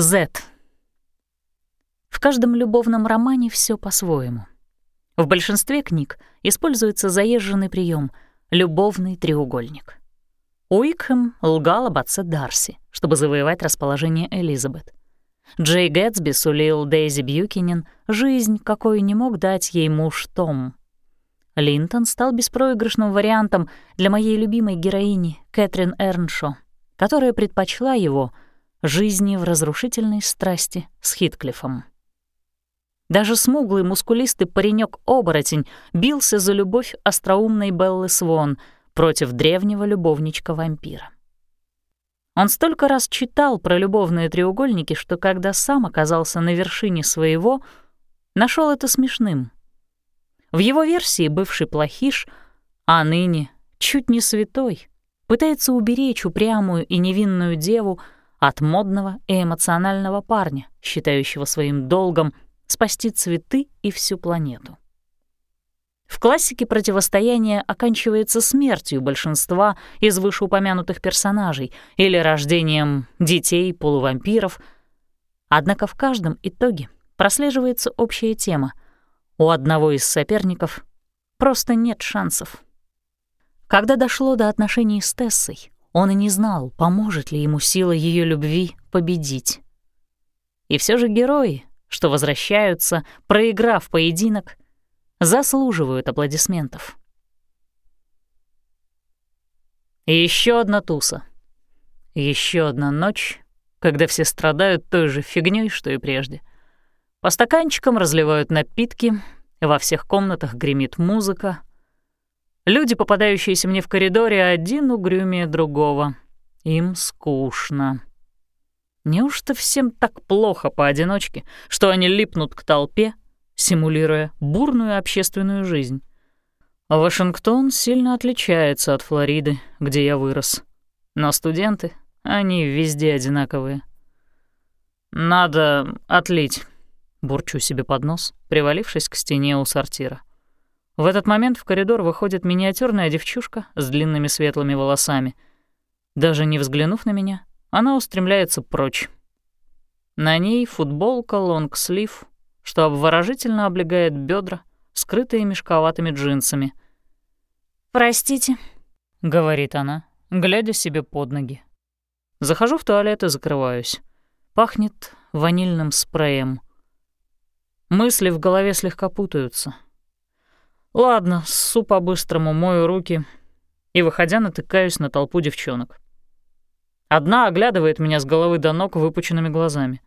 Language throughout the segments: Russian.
Z. В каждом любовном романе все по-своему. В большинстве книг используется заезженный прием — любовный треугольник. Уикхэм лгал об отце Дарси, чтобы завоевать расположение Элизабет. Джей Гэтсби сулил Дейзи Бьюкинен жизнь, какой не мог дать ей муж Том. Линтон стал беспроигрышным вариантом для моей любимой героини Кэтрин Эрншо, которая предпочла его жизни в разрушительной страсти с Хитклифом. Даже смуглый мускулистый паренек оборотень бился за любовь остроумной Беллы Свон против древнего любовничка-вампира. Он столько раз читал про любовные треугольники, что когда сам оказался на вершине своего, нашел это смешным. В его версии бывший плохиш, а ныне чуть не святой, пытается уберечь упрямую и невинную деву от модного и эмоционального парня, считающего своим долгом спасти цветы и всю планету. В классике противостояние оканчивается смертью большинства из вышеупомянутых персонажей или рождением детей-полувампиров. Однако в каждом итоге прослеживается общая тема. У одного из соперников просто нет шансов. Когда дошло до отношений с Тессой, он и не знал, поможет ли ему сила ее любви победить. И все же герои, что возвращаются, проиграв поединок, заслуживают аплодисментов. Еще одна туса. Еще одна ночь, когда все страдают той же фигней, что и прежде. По стаканчикам разливают напитки, во всех комнатах гремит музыка. Люди, попадающиеся мне в коридоре, один угрюмее другого. Им скучно. Неужто всем так плохо поодиночке, что они липнут к толпе симулируя бурную общественную жизнь. Вашингтон сильно отличается от Флориды, где я вырос. Но студенты, они везде одинаковые. «Надо отлить», — бурчу себе под нос, привалившись к стене у сортира. В этот момент в коридор выходит миниатюрная девчушка с длинными светлыми волосами. Даже не взглянув на меня, она устремляется прочь. На ней футболка, лонгслив, что обворожительно облегает бедра, скрытые мешковатыми джинсами. «Простите», — говорит она, глядя себе под ноги. Захожу в туалет и закрываюсь. Пахнет ванильным спреем. Мысли в голове слегка путаются. Ладно, ссу по-быстрому, мою руки и, выходя, натыкаюсь на толпу девчонок. Одна оглядывает меня с головы до ног выпученными глазами.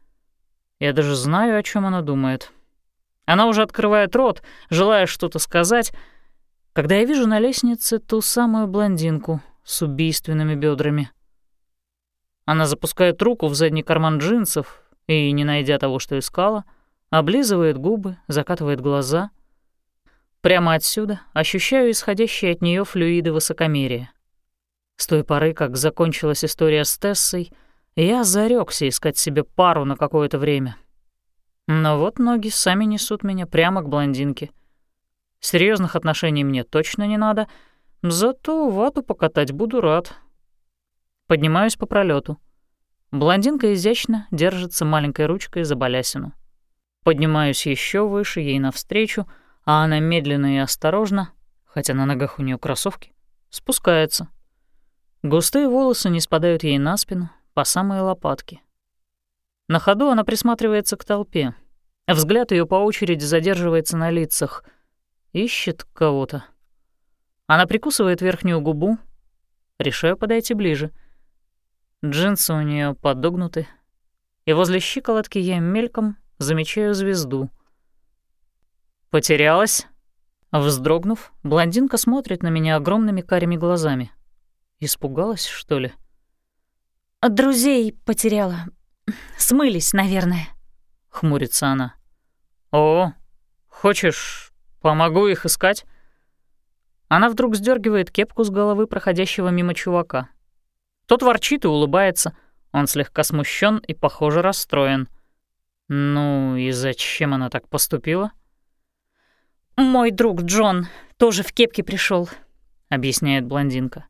Я даже знаю, о чем она думает. Она уже открывает рот, желая что-то сказать, когда я вижу на лестнице ту самую блондинку с убийственными бедрами. Она запускает руку в задний карман джинсов и, не найдя того, что искала, облизывает губы, закатывает глаза. Прямо отсюда ощущаю исходящие от нее флюиды высокомерия. С той поры, как закончилась история с Тессой, я зарекся искать себе пару на какое-то время. Но вот ноги сами несут меня прямо к блондинке. Серьезных отношений мне точно не надо, зато вату покатать буду рад. Поднимаюсь по пролету. Блондинка изящно держится маленькой ручкой за балясину. Поднимаюсь еще выше ей навстречу, а она медленно и осторожно, хотя на ногах у нее кроссовки, спускается. Густые волосы не спадают ей на спину, по самые лопатки. На ходу она присматривается к толпе. Взгляд ее по очереди задерживается на лицах. Ищет кого-то. Она прикусывает верхнюю губу. Решаю подойти ближе. Джинсы у нее подогнуты. И возле щиколотки я мельком замечаю звезду. «Потерялась?» Вздрогнув, блондинка смотрит на меня огромными карими глазами. Испугалась, что ли? «Друзей потеряла. Смылись, наверное», — хмурится она. «О, хочешь, помогу их искать?» Она вдруг сдергивает кепку с головы проходящего мимо чувака. Тот ворчит и улыбается. Он слегка смущен и, похоже, расстроен. Ну и зачем она так поступила? «Мой друг Джон тоже в кепке пришел, объясняет блондинка.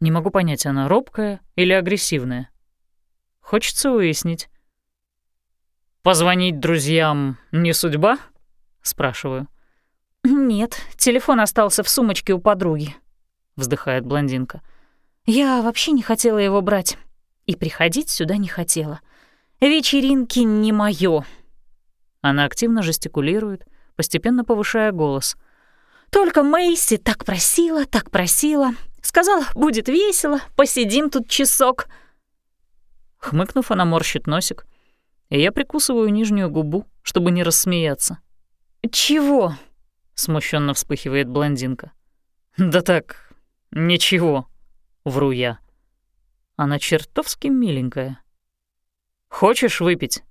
Не могу понять, она робкая или агрессивная. Хочется выяснить. «Позвонить друзьям не судьба?» — спрашиваю. «Нет, телефон остался в сумочке у подруги», — вздыхает блондинка. «Я вообще не хотела его брать и приходить сюда не хотела. Вечеринки не моё». Она активно жестикулирует, постепенно повышая голос. «Только Мэйси так просила, так просила. Сказала, будет весело, посидим тут часок». Хмыкнув, она морщит носик, и я прикусываю нижнюю губу, чтобы не рассмеяться. «Чего?» — смущенно вспыхивает блондинка. «Да так, ничего», — вру я. Она чертовски миленькая. «Хочешь выпить?»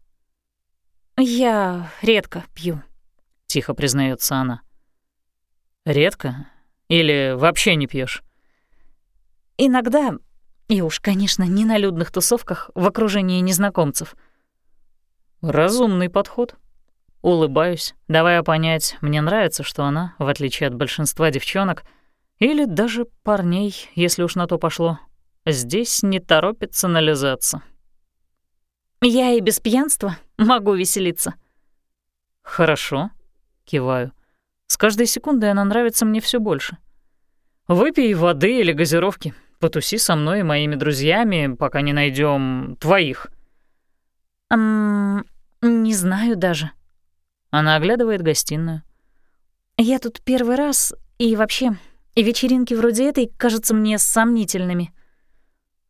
«Я редко пью», — тихо признается она. «Редко? Или вообще не пьешь? «Иногда, и уж, конечно, не на людных тусовках в окружении незнакомцев». «Разумный подход», Улыбаюсь, давая понять, мне нравится, что она, в отличие от большинства девчонок, или даже парней, если уж на то пошло, здесь не торопится нализаться. «Я и без пьянства могу веселиться». «Хорошо», — киваю. С каждой секундой она нравится мне все больше. «Выпей воды или газировки, потуси со мной и моими друзьями, пока не найдем твоих». «Эм, не знаю даже», она оглядывает гостиную. «Я тут первый раз, и вообще, и вечеринки вроде этой кажутся мне сомнительными».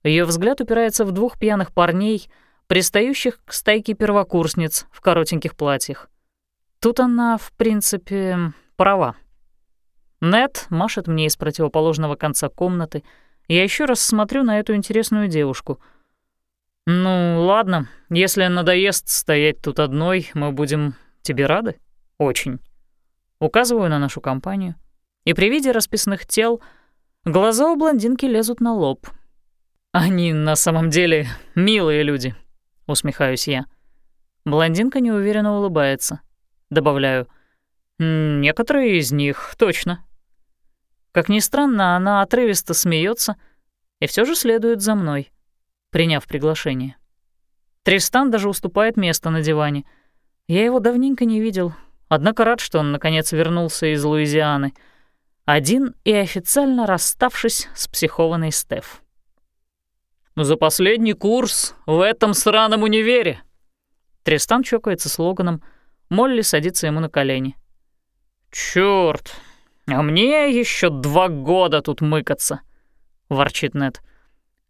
Ее взгляд упирается в двух пьяных парней, пристающих к стайке первокурсниц в коротеньких платьях. Тут она, в принципе, права. Нет машет мне из противоположного конца комнаты. Я еще раз смотрю на эту интересную девушку. Ну, ладно, если надоест стоять тут одной, мы будем Тебе рады? Очень. Указываю на нашу компанию, и при виде расписных тел глаза у блондинки лезут на лоб. Они на самом деле милые люди, усмехаюсь я. Блондинка неуверенно улыбается. Добавляю, некоторые из них точно. Как ни странно, она отрывисто смеется и все же следует за мной, приняв приглашение. Тристан даже уступает место на диване — я его давненько не видел, однако рад, что он наконец вернулся из Луизианы, один и официально расставшись с психованной Стеф. «За последний курс в этом сраном универе!» Тристан чокается с Логаном, Молли садится ему на колени. «Чёрт, а мне еще два года тут мыкаться!» — ворчит Нед.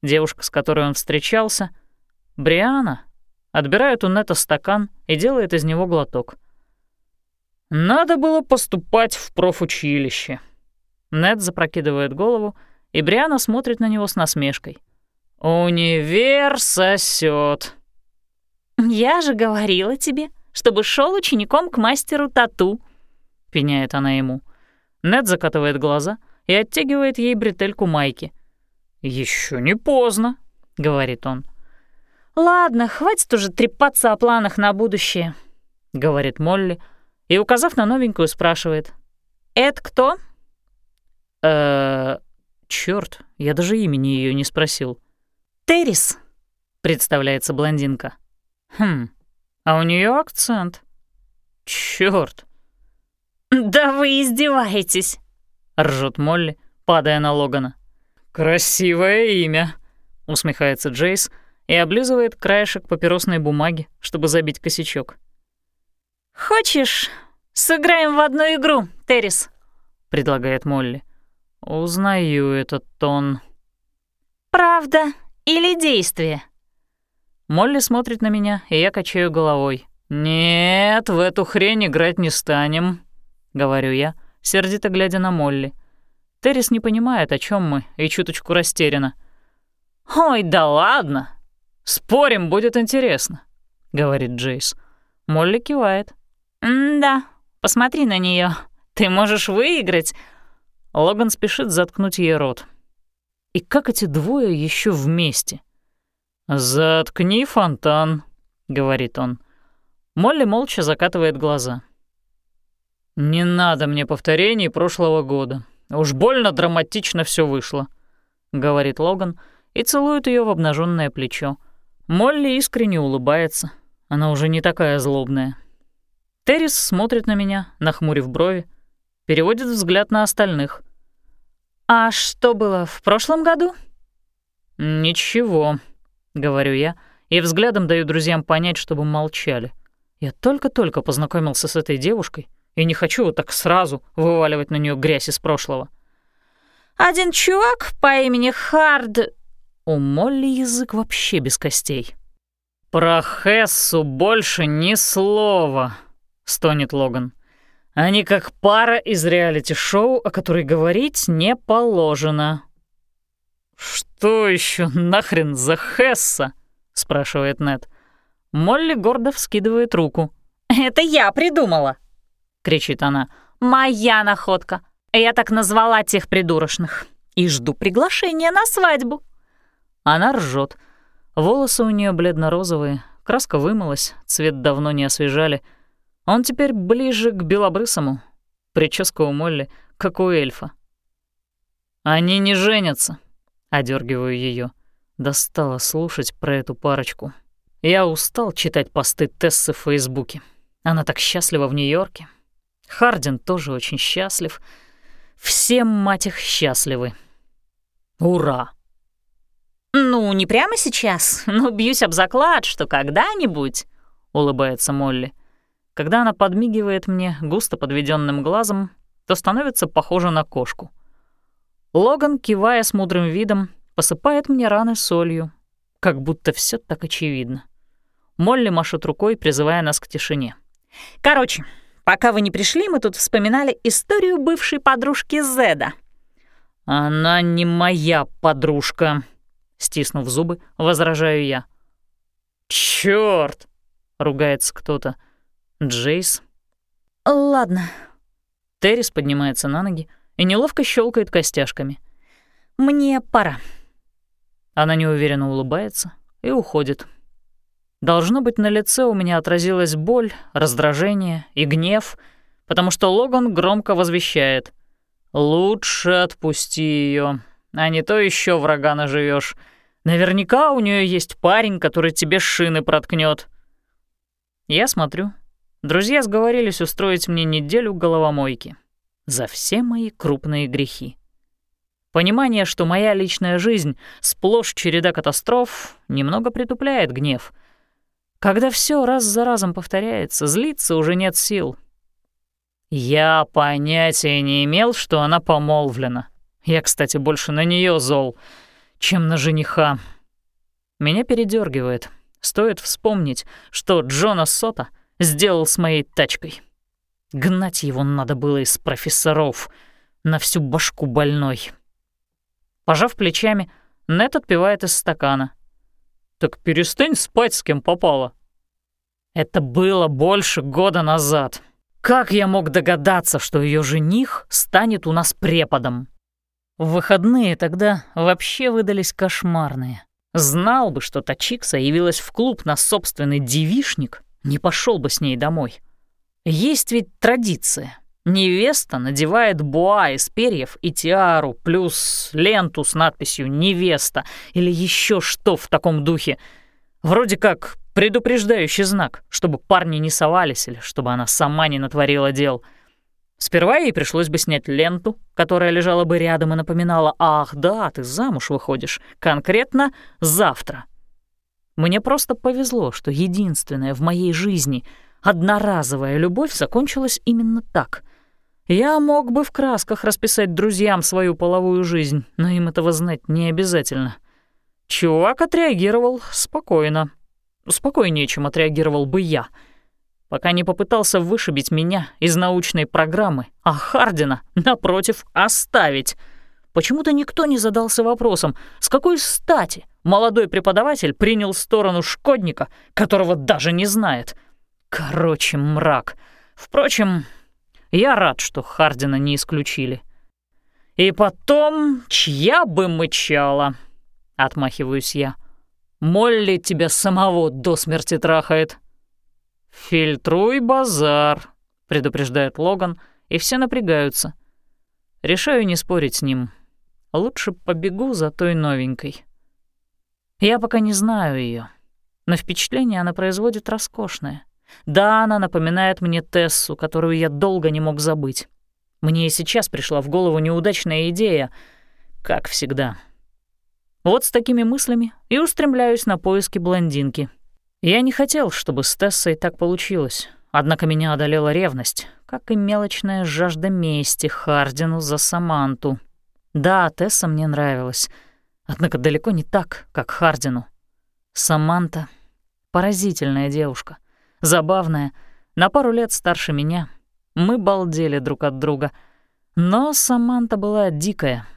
Девушка, с которой он встречался, Бриана, отбирает у Нета стакан и делает из него глоток. «Надо было поступать в профучилище». Нет запрокидывает голову, и Бриана смотрит на него с насмешкой. «Универ сосёт». «Я же говорила тебе, чтобы шел учеником к мастеру тату», — пеняет она ему. Нед закатывает глаза и оттягивает ей бретельку майки. Еще не поздно», — говорит он. «Ладно, хватит уже трепаться о планах на будущее», — говорит Молли, и, указав на новенькую, спрашивает. «Это кто?» «Э-э... Чёрт, я даже имени ее не спросил». «Террис», — представляется блондинка. «Хм, а у нее акцент. Чёрт». «Да вы издеваетесь», — ржет Молли, падая на Логана. «Красивое имя», — усмехается Джейс, — и облизывает краешек папиросной бумаги, чтобы забить косячок. «Хочешь, сыграем в одну игру, Террис?» — предлагает Молли. «Узнаю этот тон». «Правда или действие?» Молли смотрит на меня, и я качаю головой. «Нет, в эту хрень играть не станем», — говорю я, сердито глядя на Молли. Террис не понимает, о чем мы, и чуточку растеряна. «Ой, да ладно!» «Спорим, будет интересно», — говорит Джейс. Молли кивает. «Да, посмотри на нее. Ты можешь выиграть». Логан спешит заткнуть ей рот. И как эти двое еще вместе? «Заткни фонтан», — говорит он. Молли молча закатывает глаза. «Не надо мне повторений прошлого года. Уж больно драматично все вышло», — говорит Логан и целует ее в обнаженное плечо. Молли искренне улыбается. Она уже не такая злобная. Террис смотрит на меня, нахмурив брови, переводит взгляд на остальных. «А что было в прошлом году?» «Ничего», — говорю я, и взглядом даю друзьям понять, чтобы молчали. Я только-только познакомился с этой девушкой и не хочу вот так сразу вываливать на нее грязь из прошлого. «Один чувак по имени Хард...» У Молли язык вообще без костей. «Про Хессу больше ни слова», — стонет Логан. «Они как пара из реалити-шоу, о которой говорить не положено». «Что еще нахрен за Хесса?» — спрашивает Нед. Молли гордо вскидывает руку. «Это я придумала!» — кричит она. «Моя находка! Я так назвала тех придурочных. И жду приглашения на свадьбу!» Она ржет. Волосы у нее бледно-розовые, краска вымылась, цвет давно не освежали. Он теперь ближе к белобрысому. Прическа у Молли, как у эльфа. «Они не женятся», — одергиваю ее. Достала слушать про эту парочку. Я устал читать посты Тессы в Фейсбуке. Она так счастлива в Нью-Йорке. Хардин тоже очень счастлив. Все, мать их, счастливы. Ура! «Ну, не прямо сейчас, но бьюсь об заклад, что когда-нибудь», — улыбается Молли. Когда она подмигивает мне густо подведенным глазом, то становится похожа на кошку. Логан, кивая с мудрым видом, посыпает мне раны солью, как будто все так очевидно. Молли машет рукой, призывая нас к тишине. «Короче, пока вы не пришли, мы тут вспоминали историю бывшей подружки Зеда». «Она не моя подружка», Стиснув зубы, возражаю я. «Чёрт!» — ругается кто-то. Джейс. «Ладно». Террис поднимается на ноги и неловко щелкает костяшками. «Мне пора». Она неуверенно улыбается и уходит. Должно быть, на лице у меня отразилась боль, раздражение и гнев, потому что Логан громко возвещает. «Лучше отпусти ее, а не то еще врага наживешь. Наверняка у нее есть парень, который тебе шины проткнет. Я смотрю. Друзья сговорились устроить мне неделю головомойки. За все мои крупные грехи. Понимание, что моя личная жизнь сплошь череда катастроф, немного притупляет гнев. Когда все раз за разом повторяется, злиться уже нет сил. Я понятия не имел, что она помолвлена. Я, кстати, больше на нее зол — чем на жениха. Меня передергивает. Стоит вспомнить, что Джона Сота сделал с моей тачкой. Гнать его надо было из профессоров, на всю башку больной. Пожав плечами, Нет отпивает из стакана. «Так перестань спать, с кем попало». Это было больше года назад. Как я мог догадаться, что ее жених станет у нас преподом? В выходные тогда вообще выдались кошмарные. Знал бы, что Тачикса явилась в клуб на собственный девишник, не пошел бы с ней домой. Есть ведь традиция. Невеста надевает буа из перьев и тиару, плюс ленту с надписью «Невеста» или еще что в таком духе. Вроде как предупреждающий знак, чтобы парни не совались или чтобы она сама не натворила дел — Сперва ей пришлось бы снять ленту, которая лежала бы рядом и напоминала «Ах, да, ты замуж выходишь, конкретно завтра». Мне просто повезло, что единственная в моей жизни одноразовая любовь закончилась именно так. Я мог бы в красках расписать друзьям свою половую жизнь, но им этого знать не обязательно. Чувак отреагировал спокойно. Спокойнее, чем отреагировал бы я — пока не попытался вышибить меня из научной программы, а Хардина, напротив, оставить. Почему-то никто не задался вопросом, с какой стати молодой преподаватель принял сторону шкодника, которого даже не знает. Короче, мрак. Впрочем, я рад, что Хардина не исключили. И потом, чья бы мычала, отмахиваюсь я. Молли тебя самого до смерти трахает. «Фильтруй базар», — предупреждает Логан, и все напрягаются. Решаю не спорить с ним. Лучше побегу за той новенькой. Я пока не знаю ее. Но впечатление она производит роскошное. Да, она напоминает мне Тессу, которую я долго не мог забыть. Мне и сейчас пришла в голову неудачная идея, как всегда. Вот с такими мыслями и устремляюсь на поиски блондинки. Я не хотел, чтобы с Тессой так получилось, однако меня одолела ревность, как и мелочная жажда мести Хардину за Саманту. Да, Тесса мне нравилась, однако далеко не так, как Хардину. Саманта — поразительная девушка, забавная, на пару лет старше меня. Мы балдели друг от друга. Но Саманта была дикая.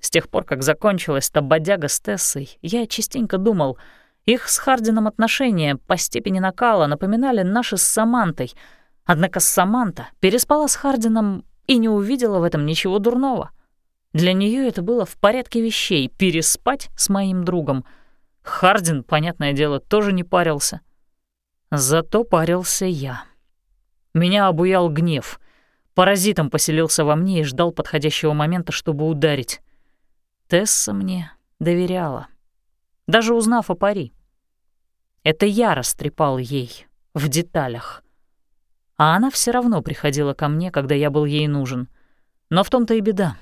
С тех пор, как закончилась та бодяга с Тессой, я частенько думал — их с Хардином отношения по степени накала напоминали наши с Самантой, однако Саманта переспала с Хардином и не увидела в этом ничего дурного. Для нее это было в порядке вещей — переспать с моим другом. Хардин, понятное дело, тоже не парился. Зато парился я. Меня обуял гнев. Паразитом поселился во мне и ждал подходящего момента, чтобы ударить. Тесса мне доверяла даже узнав о пари. Это я растрепал ей в деталях. А она все равно приходила ко мне, когда я был ей нужен. Но в том-то и беда.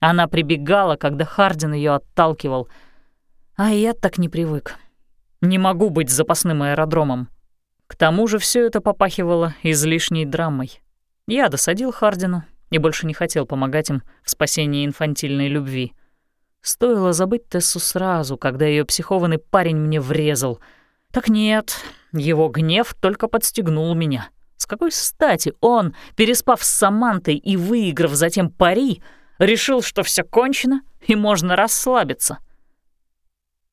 Она прибегала, когда Хардин ее отталкивал. А я так не привык. Не могу быть запасным аэродромом. К тому же все это попахивало излишней драмой. Я досадил Хардину и больше не хотел помогать им в спасении инфантильной любви — Стоило забыть Тессу сразу, когда ее психованный парень мне врезал. Так нет, его гнев только подстегнул меня. С какой стати он, переспав с Самантой и выиграв затем пари, решил, что все кончено и можно расслабиться?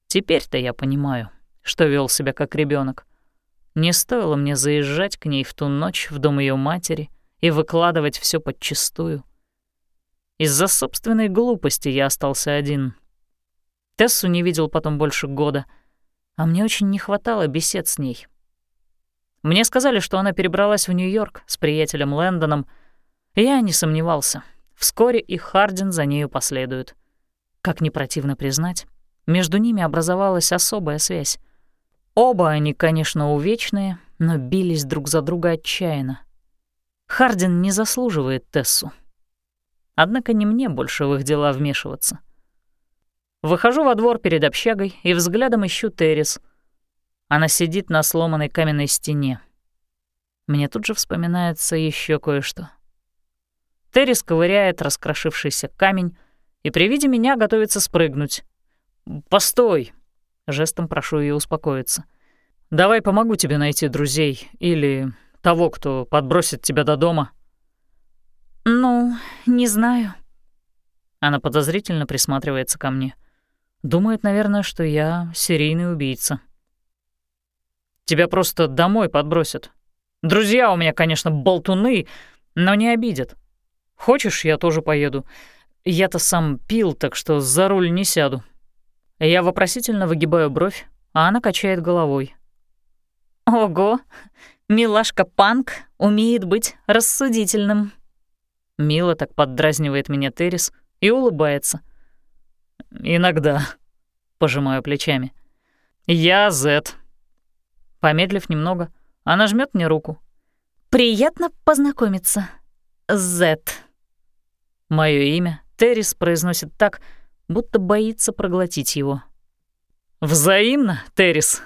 Теперь-то я понимаю, что вел себя как ребенок. Не стоило мне заезжать к ней в ту ночь в дом ее матери и выкладывать все подчистую. Из-за собственной глупости я остался один. Тессу не видел потом больше года, а мне очень не хватало бесед с ней. Мне сказали, что она перебралась в Нью-Йорк с приятелем Лэндоном. Я не сомневался. Вскоре и Хардин за нею последует. Как не противно признать, между ними образовалась особая связь. Оба они, конечно, увечные, но бились друг за друга отчаянно. Хардин не заслуживает Тессу. Однако не мне больше в их дела вмешиваться. Выхожу во двор перед общагой и взглядом ищу Террис. Она сидит на сломанной каменной стене. Мне тут же вспоминается еще кое-что. Террис ковыряет раскрошившийся камень и при виде меня готовится спрыгнуть. «Постой!» — жестом прошу ее успокоиться. «Давай помогу тебе найти друзей или того, кто подбросит тебя до дома». «Ну, не знаю». Она подозрительно присматривается ко мне. Думает, наверное, что я серийный убийца. Тебя просто домой подбросят. Друзья у меня, конечно, болтуны, но не обидят. Хочешь, я тоже поеду. Я-то сам пил, так что за руль не сяду. Я вопросительно выгибаю бровь, а она качает головой. Ого, милашка Панк умеет быть рассудительным. Мило так поддразнивает меня Террис и улыбается. «Иногда», — пожимаю плечами. «Я Зет». Помедлив немного, она жмет мне руку. «Приятно познакомиться, Зет». Мое имя Террис произносит так, будто боится проглотить его. «Взаимно, Террис»,